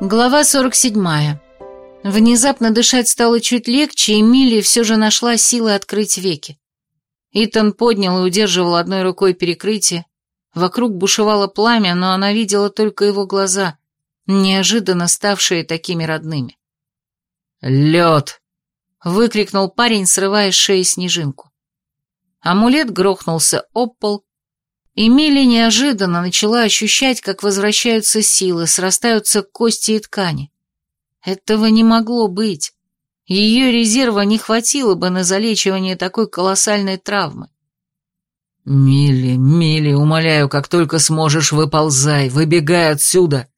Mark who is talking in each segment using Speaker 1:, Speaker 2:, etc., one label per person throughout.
Speaker 1: Глава 47. Внезапно дышать стало чуть легче, и Милли все же нашла силы открыть веки. Итан поднял и удерживал одной рукой перекрытие. Вокруг бушевало пламя, но она видела только его глаза, неожиданно ставшие такими родными.
Speaker 2: «Лед!»
Speaker 1: — выкрикнул парень, срывая с шеи снежинку. Амулет грохнулся об пол, и Милли неожиданно начала ощущать, как возвращаются силы, срастаются кости и ткани. Этого не могло быть. Ее резерва не хватило бы на залечивание такой колоссальной травмы.
Speaker 2: «Милли, Милли, умоляю, как только сможешь, выползай, выбегай отсюда!»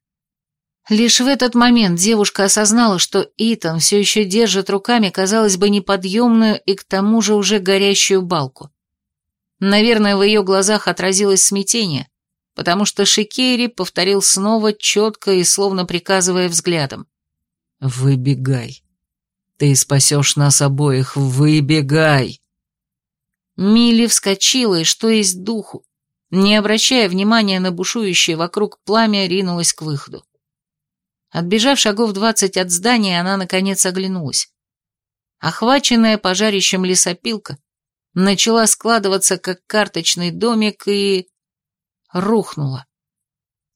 Speaker 1: Лишь в этот момент девушка осознала, что Итан все еще держит руками, казалось бы, неподъемную и к тому же уже горящую балку. Наверное, в ее глазах отразилось смятение, потому что Шикери повторил снова, четко и словно приказывая взглядом.
Speaker 2: «Выбегай. Ты спасешь нас обоих. Выбегай!»
Speaker 1: Милли вскочила и, что есть духу, не обращая внимания на бушующее вокруг пламя, ринулась к выходу. Отбежав шагов двадцать от здания, она, наконец, оглянулась. Охваченная пожарищем лесопилка начала складываться как карточный домик и... рухнула.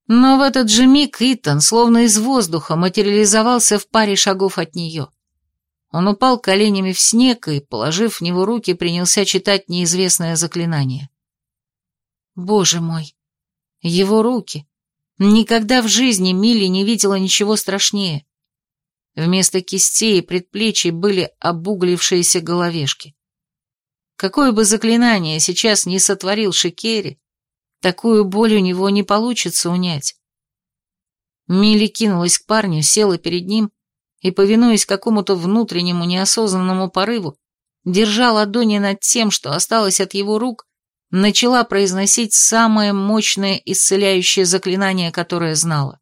Speaker 1: Но в этот же миг Итан, словно из воздуха, материализовался в паре шагов от нее. Он упал коленями в снег и, положив в него руки, принялся читать неизвестное заклинание. Боже мой! Его руки! Никогда в жизни Милли не видела ничего страшнее. Вместо кистей и предплечий были обуглившиеся головешки. Какое бы заклинание сейчас не сотворил Шикери, такую боль у него не получится унять. Милли кинулась к парню, села перед ним и, повинуясь какому-то внутреннему неосознанному порыву, держа ладони над тем, что осталось от его рук, начала произносить самое мощное исцеляющее заклинание, которое знала.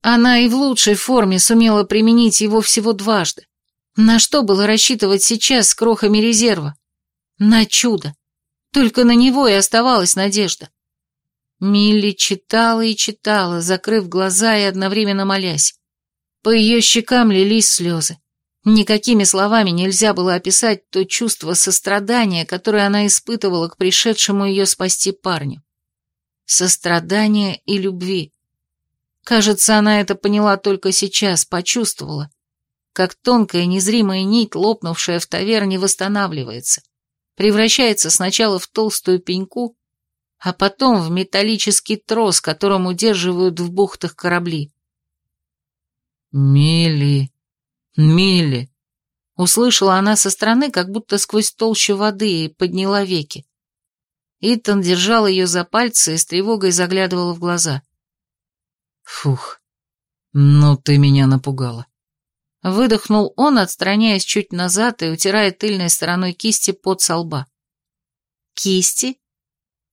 Speaker 1: Она и в лучшей форме сумела применить его всего дважды. На что было рассчитывать сейчас с крохами резерва? На чудо. Только на него и оставалась надежда. Милли читала и читала, закрыв глаза и одновременно молясь. По ее щекам лились слезы. Никакими словами нельзя было описать то чувство сострадания, которое она испытывала к пришедшему ее спасти парню. Сострадание и любви. Кажется, она это поняла только сейчас, почувствовала, как тонкая незримая нить, лопнувшая в таверне, восстанавливается превращается сначала в толстую пеньку, а потом в металлический трос, которым удерживают в бухтах корабли.
Speaker 2: «Милли, Милли!»
Speaker 1: Услышала она со стороны, как будто сквозь толщу воды, и подняла веки. Итан держал ее за пальцы и с тревогой заглядывал в глаза.
Speaker 2: «Фух, ну ты меня напугала.
Speaker 1: Выдохнул он, отстраняясь чуть назад и утирая тыльной стороной кисти под со лба. «Кисти?»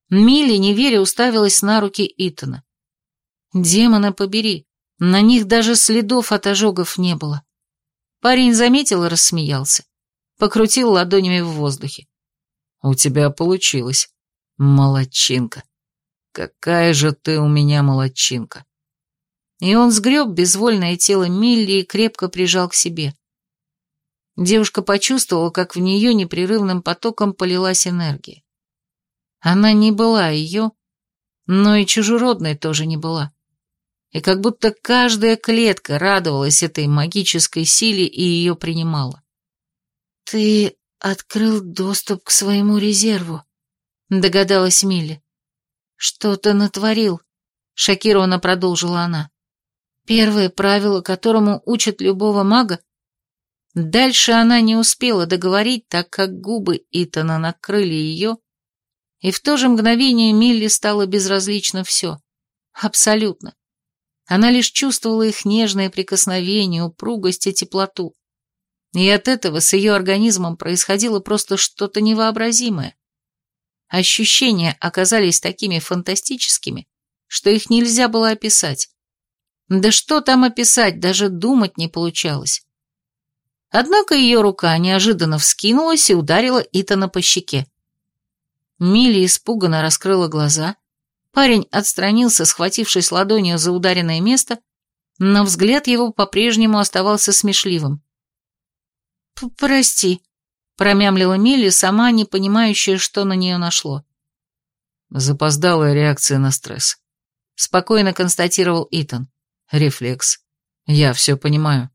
Speaker 1: Милли, не веря, уставилась на руки Итана. «Демона побери, на них даже следов от ожогов не было». Парень заметил и рассмеялся. Покрутил ладонями в воздухе.
Speaker 2: «У тебя получилось. Молодчинка. Какая же ты у меня молодчинка!»
Speaker 1: И он сгреб безвольное тело Милли и крепко прижал к себе. Девушка почувствовала, как в нее непрерывным потоком полилась энергия. Она не была ее, но и чужеродной тоже не была. И как будто каждая клетка радовалась этой магической силе и ее принимала. «Ты открыл доступ к своему резерву», — догадалась Милли. «Что-то натворил», — шокированно продолжила она. Первое правило, которому учат любого мага. Дальше она не успела договорить, так как губы Итана накрыли ее, и в то же мгновение Милли стало безразлично все. Абсолютно. Она лишь чувствовала их нежное прикосновение, упругость и теплоту. И от этого с ее организмом происходило просто что-то невообразимое. Ощущения оказались такими фантастическими, что их нельзя было описать. Да что там описать, даже думать не получалось. Однако ее рука неожиданно вскинулась и ударила Итана по щеке. Милли испуганно раскрыла глаза. Парень отстранился, схватившись ладонью за ударенное место, но взгляд его по-прежнему оставался смешливым. «Прости», — промямлила Милли, сама не понимающая, что на нее нашло.
Speaker 2: Запоздалая реакция на стресс. Спокойно констатировал Итан. Рефлекс. Я все понимаю.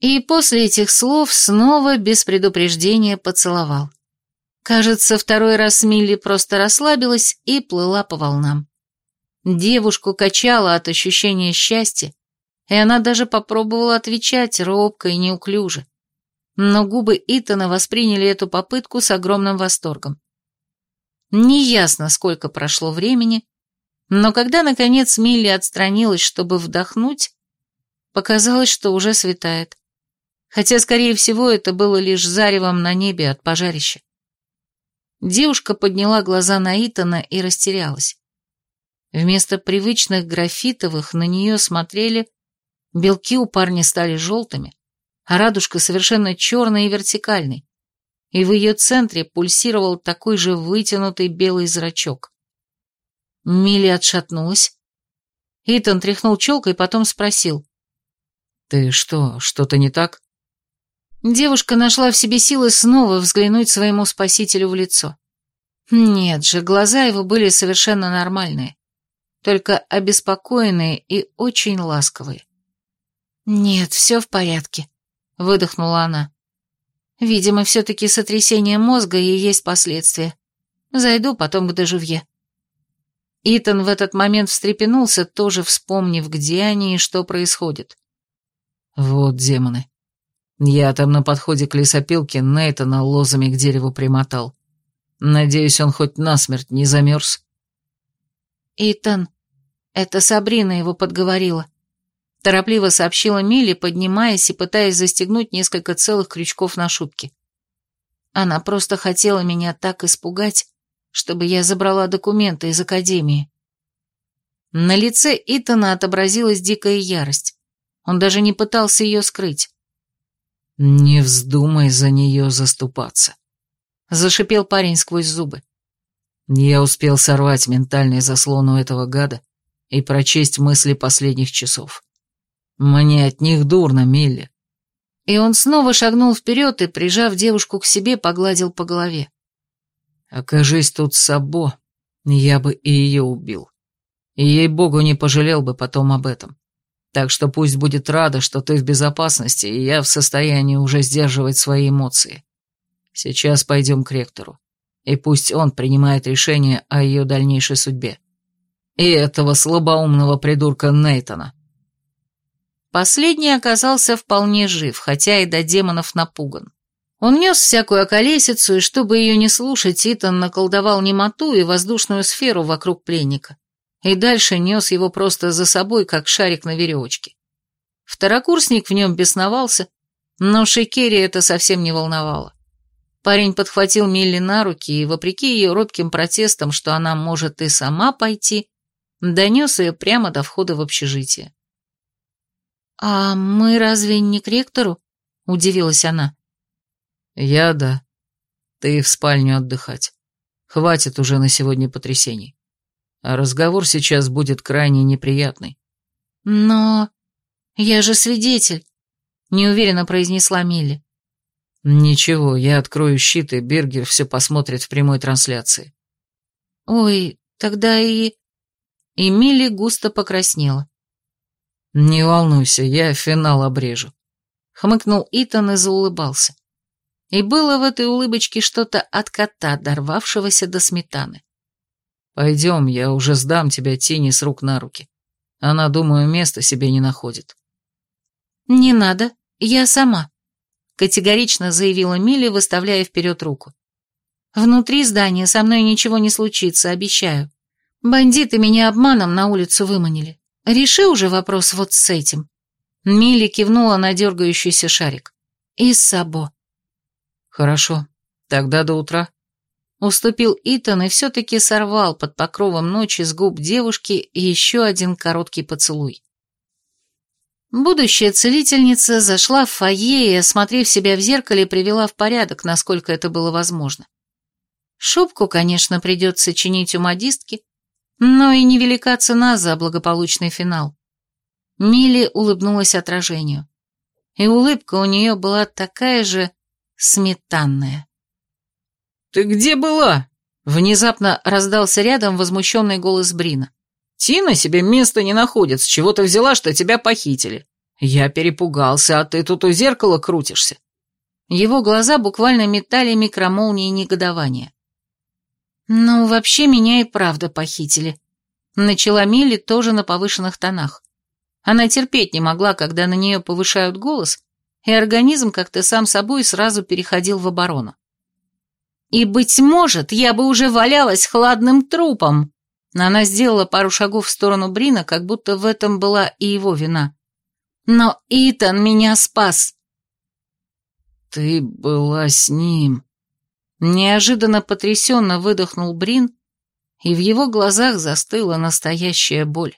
Speaker 1: И после этих слов снова без предупреждения поцеловал. Кажется, второй раз Милли просто расслабилась и плыла по волнам. Девушку качало от ощущения счастья, и она даже попробовала отвечать робко и неуклюже. Но губы Итана восприняли эту попытку с огромным восторгом. Неясно, сколько прошло времени, но когда, наконец, Милли отстранилась, чтобы вдохнуть, показалось, что уже светает. Хотя, скорее всего, это было лишь заревом на небе от пожарища. Девушка подняла глаза на Итана и растерялась. Вместо привычных графитовых на нее смотрели, белки у парня стали желтыми, а радужка совершенно черной и вертикальной, и в ее центре пульсировал такой же вытянутый белый зрачок. Милли отшатнулась. Итан тряхнул челкой, потом спросил.
Speaker 2: «Ты что, что-то не так?»
Speaker 1: Девушка нашла в себе силы снова взглянуть своему спасителю в лицо. Нет же, глаза его были совершенно нормальные, только обеспокоенные и очень ласковые. «Нет, все в порядке», — выдохнула она. «Видимо, все-таки сотрясение мозга и есть последствия. Зайду потом к доживье». Итан в этот момент встрепенулся, тоже вспомнив, где они и что происходит.
Speaker 2: «Вот демоны. Я там на подходе к лесопилке Нейтана лозами к дереву примотал. Надеюсь, он хоть насмерть не замерз».
Speaker 1: «Итан, это Сабрина его подговорила», — торопливо сообщила Милли, поднимаясь и пытаясь застегнуть несколько целых крючков на шубке. Она просто хотела меня так испугать, чтобы я забрала документы из академии. На лице Итана отобразилась дикая ярость. Он даже не пытался ее скрыть.
Speaker 2: «Не вздумай за нее заступаться», — зашипел парень сквозь зубы. Я успел сорвать ментальный заслон у этого гада и прочесть мысли последних часов. Мне от них дурно, Милли.
Speaker 1: И он снова шагнул вперед и, прижав девушку к себе, погладил по голове.
Speaker 2: Окажись тут Сабо, я бы и ее убил. И ей-богу не пожалел бы потом об этом. Так что пусть будет рада, что ты в безопасности, и я в состоянии уже сдерживать свои эмоции. Сейчас пойдем к ректору, и пусть он принимает решение о ее дальнейшей судьбе. И этого слабоумного придурка Нейтона.
Speaker 1: Последний оказался вполне жив, хотя и до демонов напуган. Он нес всякую околесицу, и чтобы ее не слушать, Итан наколдовал немоту и воздушную сферу вокруг пленника и дальше нес его просто за собой, как шарик на веревочке. Второкурсник в нем бесновался, но Шекери это совсем не волновало. Парень подхватил Милли на руки и, вопреки ее робким протестам, что она может и сама пойти, донес ее прямо до входа в общежитие. «А мы разве не к ректору?» — удивилась она.
Speaker 2: «Я да. Ты в спальню отдыхать. Хватит уже на сегодня потрясений а разговор сейчас будет крайне неприятный.
Speaker 1: Но я же свидетель, неуверенно произнесла Милли.
Speaker 2: Ничего, я открою щит, и Бергер все посмотрит в прямой трансляции.
Speaker 1: Ой, тогда и... И Милли густо покраснела.
Speaker 2: Не волнуйся, я финал обрежу.
Speaker 1: Хмыкнул Итан и заулыбался. И было в этой улыбочке что-то от кота, дорвавшегося до сметаны.
Speaker 2: Пойдем, я уже сдам тебя Тине с рук на руки. Она, думаю, места себе не находит.
Speaker 1: Не надо, я сама, категорично заявила Милли, выставляя вперед руку. Внутри здания со мной ничего не случится, обещаю. Бандиты меня обманом на улицу выманили. Реши уже вопрос вот с этим. Милли кивнула на дергающийся шарик. И с Сабо.
Speaker 2: Хорошо, тогда до утра.
Speaker 1: Уступил Итан и все-таки сорвал под покровом ночи с губ девушки еще один короткий поцелуй. Будущая целительница зашла в фойе и, осмотрев себя в зеркале, привела в порядок, насколько это было возможно. Шубку, конечно, придется чинить у модистки, но и невелика цена за благополучный финал. Милли улыбнулась отражению. И улыбка у нее была такая же сметанная.
Speaker 2: «Ты где была?» Внезапно раздался рядом возмущенный голос Брина. «Тина себе места не находит, с чего ты взяла, что тебя похитили? Я перепугался, а ты тут у зеркала крутишься».
Speaker 1: Его глаза буквально метали микромолнии негодования. «Ну, вообще меня и правда похитили», — начала Милли тоже на повышенных тонах. Она терпеть не могла, когда на нее повышают голос, и организм как-то сам собой сразу переходил в оборону. И, быть может, я бы уже валялась хладным трупом. Она сделала пару шагов в сторону Брина, как будто в этом была и его вина. Но Итан меня спас.
Speaker 2: Ты была с ним.
Speaker 1: Неожиданно потрясенно выдохнул Брин, и в его глазах застыла настоящая боль.